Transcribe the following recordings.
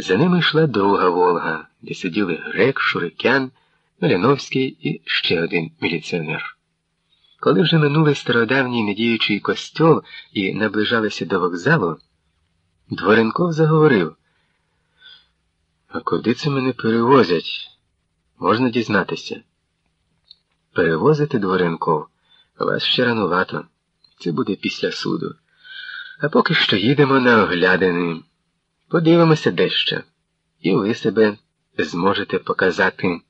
За ними йшла друга Волга, де сиділи грек, Шурикян, Маляновський і ще один міліціонер. Коли вже минули стародавній недіючий костьол і наближалися до вокзалу, Дворенков заговорив. А куди це мене перевозять? Можна дізнатися. Перевозити Дворенков, вас ще ранувато. Це буде після суду. А поки що їдемо на оглядини. Подивимося дещо. І ви себе зможете показати,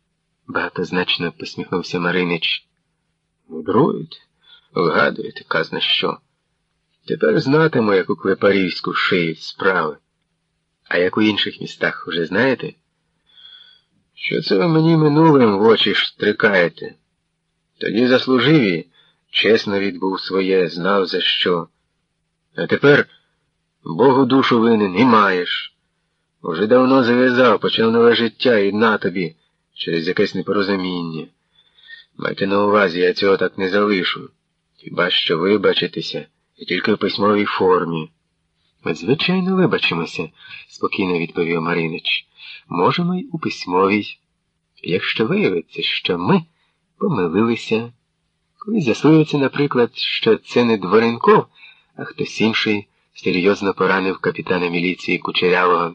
багатозначно посміхнувся Маринич. Мудрують, вгадуєте, казна що. Тепер знатиму, як у Клепарівську шиють справи. А як у інших містах уже знаєте? Що це ви мені минулим в очі штрикаєте? Тоді заслужив і чесно відбув своє, знав за що. А тепер Богу душу винен і маєш. Уже давно зав'язав, почав нове життя і на тобі через якесь непорозуміння. Майте на увазі, я цього так не залишу. Хіба що вибачитися і тільки в письмовій формі. Ми, звичайно, вибачимося, спокійно відповів Маринич. Можемо й у письмовій. Якщо виявиться, що ми помилилися, коли з'ясується, наприклад, що це не Дворенков, а хтось інший серйозно поранив капітана міліції Кучерявого.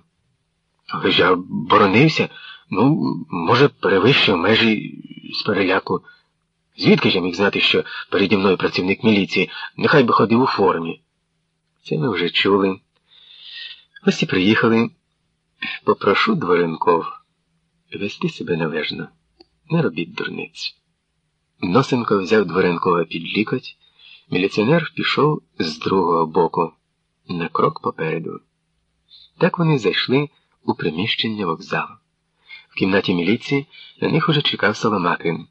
Ви ж боронився? Ну, може, перевищив межі з переляку. Звідки ж я міг знати, що переді мною працівник міліції, нехай би ходив у формі? Це ми вже чули. Ось і приїхали. Попрошу Дворенков вести себе належно, не робіть дурниць. Носенко взяв Дворенкова під лікоть, міліціонер пішов з другого боку, на крок попереду. Так вони зайшли у приміщення вокзалу. В кімнаті міліції на них уже чекав Соломатин.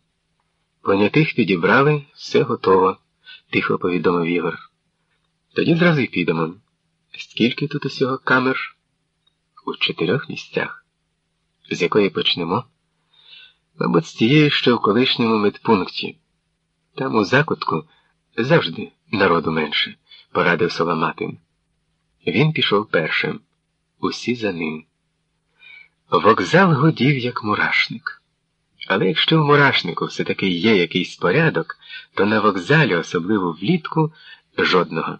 Понятих підібрали, все готово, тихо повідомив Ігор. Тоді зразу й підемо. Скільки тут усього камер? У чотирьох місцях. З якої почнемо? Мабуть, з тієї, що в колишньому медпункті. Там у закутку завжди народу менше, порадив Соломатин. Він пішов першим. Усі за ним. Вокзал годів, як мурашник. Але якщо в мурашнику все-таки є якийсь порядок, то на вокзалі, особливо влітку, жодного.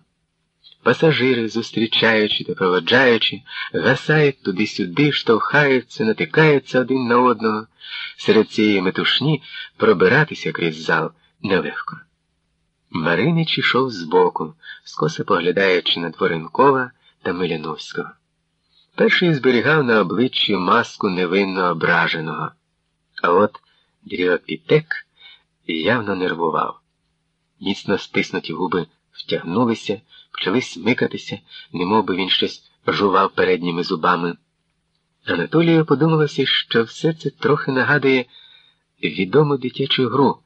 Пасажири, зустрічаючи та проводжаючи, гасають туди-сюди, штовхаються, натикаються один на одного. Серед цієї метушні пробиратися крізь зал нелегко. Маринич ішов збоку, скоса поглядаючи на Дворенкова та Миляновського. Перший зберігав на обличчі маску невинно ображеного, а от Дріопітек явно нервував. Міцно стиснуті губи втягнулися, почали смикатися, немов би він щось жував передніми зубами. Анатолію подумалося, що все це трохи нагадує відому дитячу гру,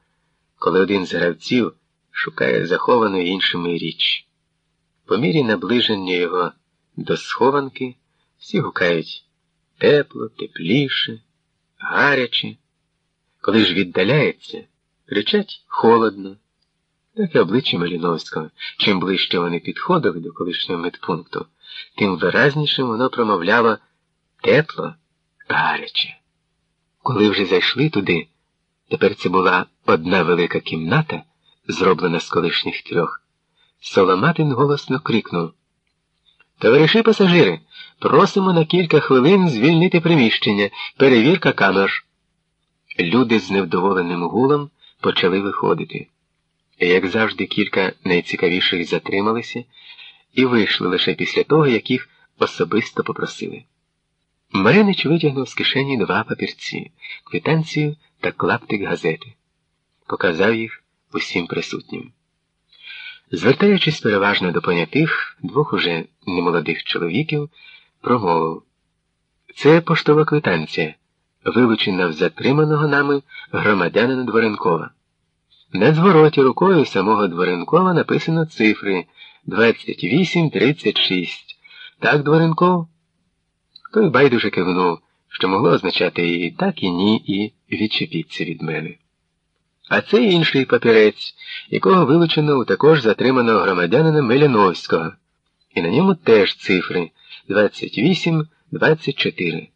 коли один з гравців шукає заховану іншими річ. По мірі наближення його до схованки всі гукають тепло, тепліше, гаряче. Коли ж віддаляється, кричать холодно. Так і обличчя Маліновського. Чим ближче вони підходили до колишнього медпункту, тим виразнішим воно промовляло тепло, гаряче. Коли вже зайшли туди, тепер це була одна велика кімната, зроблена з колишніх трьох, Соломатин голосно крикнув Товариші пасажири, просимо на кілька хвилин звільнити приміщення, перевірка камер. Люди з невдоволеним гулом почали виходити. Як завжди, кілька найцікавіших затрималися і вийшли лише після того, як їх особисто попросили. Маринич витягнув з кишені два папірці, квитанцію та клаптик газети, показав їх усім присутнім. Звертаючись переважно до понятих, двох уже немолодих чоловіків, промовив це поштова квитанція, вилучена в затриманого нами громадянина Дворенкова. На звороті рукою самого Дворенкова написано цифри 2836. Так, Дворенков? Той байдуже кивнув, що могло означати і так, і ні, і відчепіться від мене. А це інший папірець, якого вилучено у також затриманого громадянина Меляновського, і на ньому теж цифри 28 24.